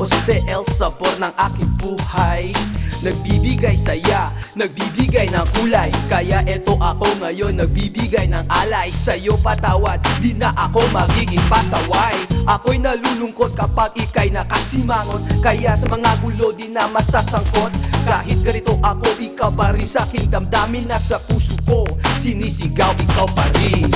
Oste el sabor ng aking buhay. Nagbibigay saya, nagbibigay ng kulay. Kaya eto ako ngayon, nagbibigay ng alay. Sa'yo patawad, di na ako magiging pasaway. Ako'y nalulungkot kapag ikay nakasimangot Kaya sa mga gulo di na masasangkot. Kahit ganito ako, ikaw pa rin sa aking damdamin At sa puso ko, sinisigaw ikaw pa rin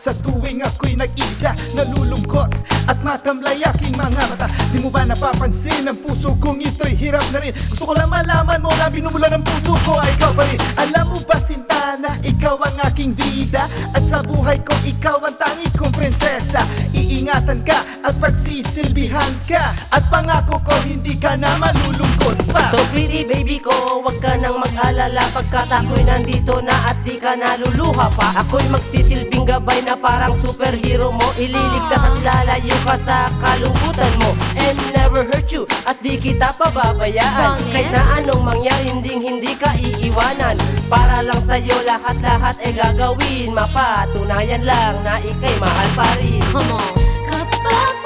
Sa tuwing ako'y nag-isa Nalulungkot at matamlay aking mga mata. Di mo ba napapansin ang puso kong ito'y hirap na rin? Gusto ko lang malaman mo na binumula ng puso ko ay ikaw pa rin. Alam mo ba sinta na ikaw ang aking vida? At sa buhay ko ikaw ang tangi kong prinsesa Iingatan ka at pagsisilbihan ka. At pangako ko hindi ka na malulungkot pa. So pretty baby ko, wag ka nang mag-alala. Pagkat ako'y nandito na at di ka naluluha pa. Ako'y magsisilbing gabay na parang superhero mo. Ililigtas at lalayo ka sa kalungkutan mo. And never hurt you at di kita pababayaan. Promise? Kahit na anong mangyari, hindi hindi ka iiwanan. Para lang sa'yo lahat-lahat ay gagawin. Mapatunayan lang na ikay mahal pa rin. Come on Kapag wala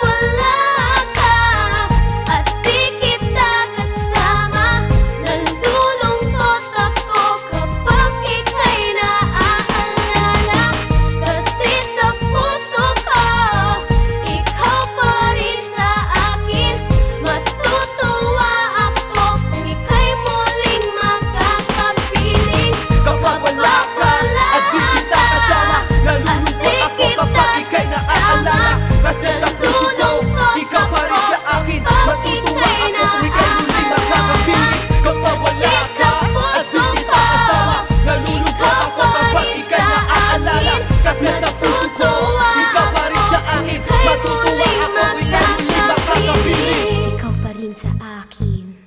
sa akin